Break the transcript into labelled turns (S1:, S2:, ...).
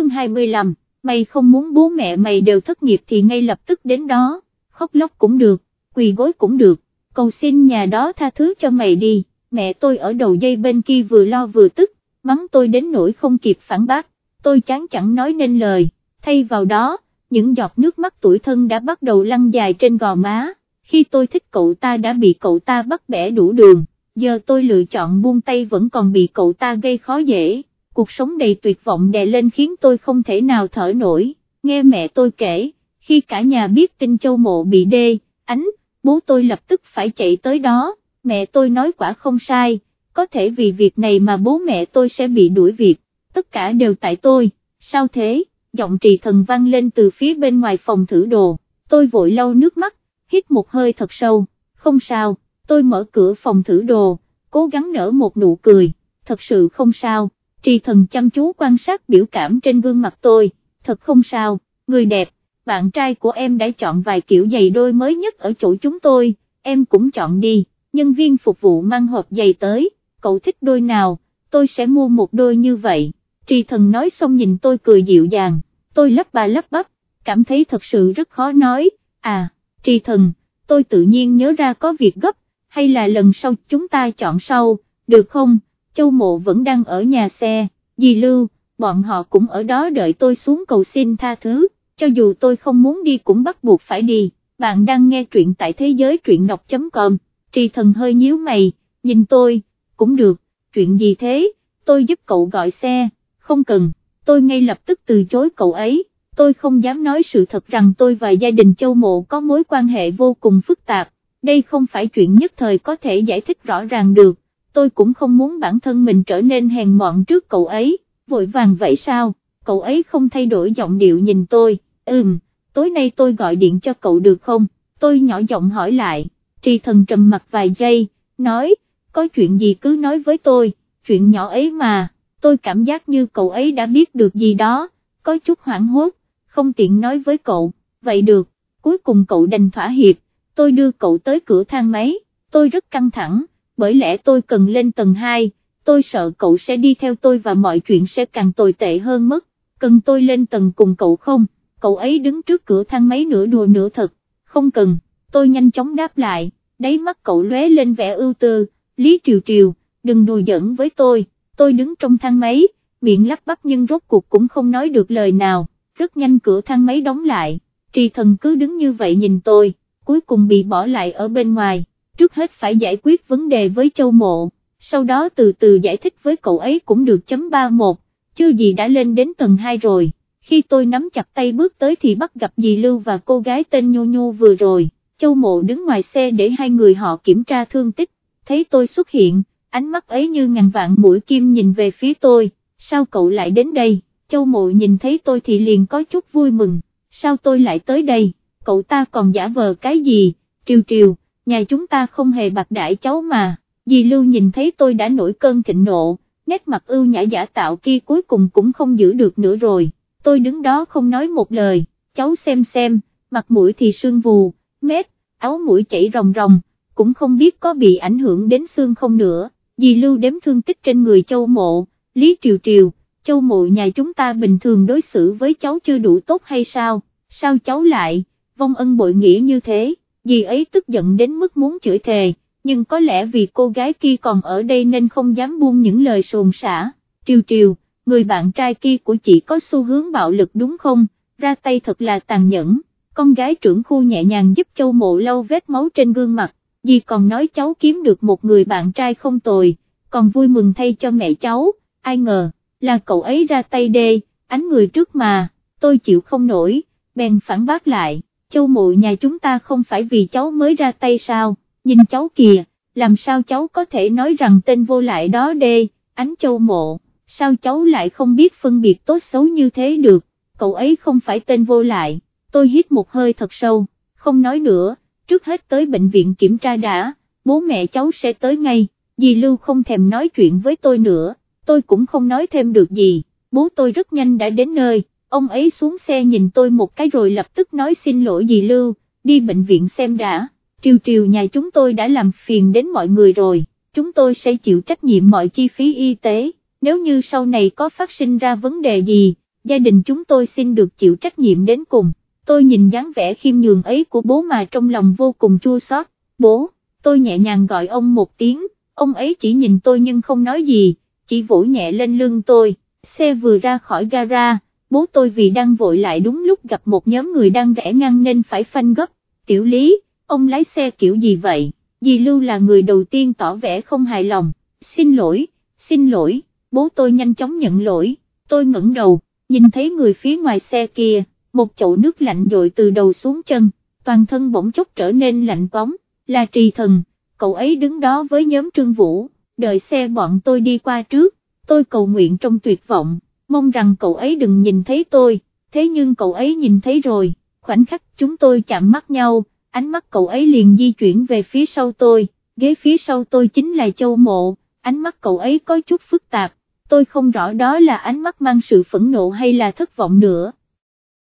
S1: chương 25, mày không muốn bố mẹ mày đều thất nghiệp thì ngay lập tức đến đó, khóc lóc cũng được, quỳ gối cũng được, cầu xin nhà đó tha thứ cho mày đi, mẹ tôi ở đầu dây bên kia vừa lo vừa tức, mắng tôi đến nỗi không kịp phản bác, tôi chán chẳng nói nên lời, thay vào đó, những giọt nước mắt tuổi thân đã bắt đầu lăn dài trên gò má, khi tôi thích cậu ta đã bị cậu ta bắt bẻ đủ đường, giờ tôi lựa chọn buông tay vẫn còn bị cậu ta gây khó dễ, cuộc sống đầy tuyệt vọng đè lên khiến tôi không thể nào thở nổi, nghe mẹ tôi kể, khi cả nhà biết tin châu mộ bị đê, ánh, bố tôi lập tức phải chạy tới đó, mẹ tôi nói quả không sai, có thể vì việc này mà bố mẹ tôi sẽ bị đuổi việc, tất cả đều tại tôi, sao thế, giọng trì thần vang lên từ phía bên ngoài phòng thử đồ, tôi vội lau nước mắt, hít một hơi thật sâu, không sao, tôi mở cửa phòng thử đồ, cố gắng nở một nụ cười, thật sự không sao, trì thần chăm chú quan sát biểu cảm trên gương mặt tôi, thật không sao, người đẹp, bạn trai của em đã chọn vài kiểu giày đôi mới nhất ở chỗ chúng tôi, em cũng chọn đi, nhân viên phục vụ mang hộp giày tới, cậu thích đôi nào, tôi sẽ mua một đôi như vậy, trì thần nói xong nhìn tôi cười dịu dàng, tôi lắp ba lắp bắp, cảm thấy thật sự rất khó nói, à, trì thần, tôi tự nhiên nhớ ra có việc gấp, hay là lần sau chúng ta chọn sau, được không, châu mộ vẫn đang ở nhà xe, dì Lưu, bọn họ cũng ở đó đợi tôi xuống cầu xin tha thứ, cho dù tôi không muốn đi cũng bắt buộc phải đi, bạn đang nghe truyện tại thế giới truyện đọc.com, trì thần hơi nhíu mày, nhìn tôi, cũng được, chuyện gì thế, tôi giúp cậu gọi xe, không cần, tôi ngay lập tức từ chối cậu ấy, tôi không dám nói sự thật rằng tôi và gia đình châu mộ có mối quan hệ vô cùng phức tạp, đây không phải chuyện nhất thời có thể giải thích rõ ràng được, tôi cũng không muốn bản thân mình trở nên hèn mọn trước cậu ấy, vội vàng vậy sao, cậu ấy không thay đổi giọng điệu nhìn tôi, ừm, tối nay tôi gọi điện cho cậu được không, tôi nhỏ giọng hỏi lại, trì thần trầm mặt vài giây, nói, có chuyện gì cứ nói với tôi, chuyện nhỏ ấy mà, tôi cảm giác như cậu ấy đã biết được gì đó, có chút hoảng hốt, không tiện nói với cậu, vậy được, cuối cùng cậu đành thỏa hiệp, tôi đưa cậu tới cửa thang máy, tôi rất căng thẳng, bởi lẽ tôi cần lên tầng 2, tôi sợ cậu sẽ đi theo tôi và mọi chuyện sẽ càng tồi tệ hơn mất, cần tôi lên tầng cùng cậu không, cậu ấy đứng trước cửa thang máy nửa đùa nửa thật, không cần, tôi nhanh chóng đáp lại, đáy mắt cậu lóe lên vẻ ưu tư, Lý Triều Triều, đừng đùa giỡn với tôi, tôi đứng trong thang máy, miệng lắp bắp nhưng rốt cuộc cũng không nói được lời nào, rất nhanh cửa thang máy đóng lại, trì thần cứ đứng như vậy nhìn tôi, cuối cùng bị bỏ lại ở bên ngoài, trước hết phải giải quyết vấn đề với châu mộ, sau đó từ từ giải thích với cậu ấy cũng được chấm 31, chưa gì đã lên đến tầng 2 rồi, khi tôi nắm chặt tay bước tới thì bắt gặp dì Lưu và cô gái tên Nhô Nhô vừa rồi, châu mộ đứng ngoài xe để hai người họ kiểm tra thương tích, thấy tôi xuất hiện, ánh mắt ấy như ngàn vạn mũi kim nhìn về phía tôi, sao cậu lại đến đây, châu mộ nhìn thấy tôi thì liền có chút vui mừng, sao tôi lại tới đây, cậu ta còn giả vờ cái gì, triều triều, nhà chúng ta không hề bạc đại cháu mà, dì Lưu nhìn thấy tôi đã nổi cơn thịnh nộ, nét mặt ưu nhã giả tạo kia cuối cùng cũng không giữ được nữa rồi, tôi đứng đó không nói một lời, cháu xem xem, mặt mũi thì sương vù, mét, áo mũi chảy ròng ròng, cũng không biết có bị ảnh hưởng đến xương không nữa, dì Lưu đếm thương tích trên người châu mộ, Lý Triều Triều, châu mộ nhà chúng ta bình thường đối xử với cháu chưa đủ tốt hay sao, sao cháu lại, vong ân bội nghĩa như thế, dì ấy tức giận đến mức muốn chửi thề, nhưng có lẽ vì cô gái kia còn ở đây nên không dám buông những lời sồn xả, Triều Triều, người bạn trai kia của chị có xu hướng bạo lực đúng không, ra tay thật là tàn nhẫn, con gái trưởng khu nhẹ nhàng giúp châu mộ lau vết máu trên gương mặt, dì còn nói cháu kiếm được một người bạn trai không tồi, còn vui mừng thay cho mẹ cháu, ai ngờ, là cậu ấy ra tay đê, ánh người trước mà, tôi chịu không nổi, bèn phản bác lại, châu mộ nhà chúng ta không phải vì cháu mới ra tay sao, nhìn cháu kìa, làm sao cháu có thể nói rằng tên vô lại đó đê, ánh châu mộ, sao cháu lại không biết phân biệt tốt xấu như thế được, cậu ấy không phải tên vô lại, tôi hít một hơi thật sâu, không nói nữa trước hết tới bệnh viện kiểm tra đã, bố mẹ cháu sẽ tới ngay, dì Lưu không thèm nói chuyện với tôi nữa, tôi cũng không nói thêm được gì, bố tôi rất nhanh đã đến nơi, ông ấy xuống xe nhìn tôi một cái rồi lập tức nói xin lỗi dì Lưu, đi bệnh viện xem đã, triều triều nhà chúng tôi đã làm phiền đến mọi người rồi, chúng tôi sẽ chịu trách nhiệm mọi chi phí y tế, nếu như sau này có phát sinh ra vấn đề gì, gia đình chúng tôi xin được chịu trách nhiệm đến cùng, tôi nhìn dáng vẻ khiêm nhường ấy của bố mà trong lòng vô cùng chua xót. bố, tôi nhẹ nhàng gọi ông một tiếng, ông ấy chỉ nhìn tôi nhưng không nói gì, chỉ vỗ nhẹ lên lưng tôi, xe vừa ra khỏi gara, bố tôi vì đang vội lại đúng lúc gặp một nhóm người đang rẽ ngang nên phải phanh gấp, tiểu lý, ông lái xe kiểu gì vậy, dì Lưu là người đầu tiên tỏ vẻ không hài lòng, xin lỗi, xin lỗi, bố tôi nhanh chóng nhận lỗi, tôi ngẩng đầu, nhìn thấy người phía ngoài xe kia, một chậu nước lạnh dội từ đầu xuống chân, toàn thân bỗng chốc trở nên lạnh cống, là trì thần, cậu ấy đứng đó với nhóm trương vũ, đợi xe bọn tôi đi qua trước, tôi cầu nguyện trong tuyệt vọng, mong rằng cậu ấy đừng nhìn thấy tôi, thế nhưng cậu ấy nhìn thấy rồi, khoảnh khắc chúng tôi chạm mắt nhau, ánh mắt cậu ấy liền di chuyển về phía sau tôi, ghế phía sau tôi chính là châu mộ, ánh mắt cậu ấy có chút phức tạp, tôi không rõ đó là ánh mắt mang sự phẫn nộ hay là thất vọng nữa.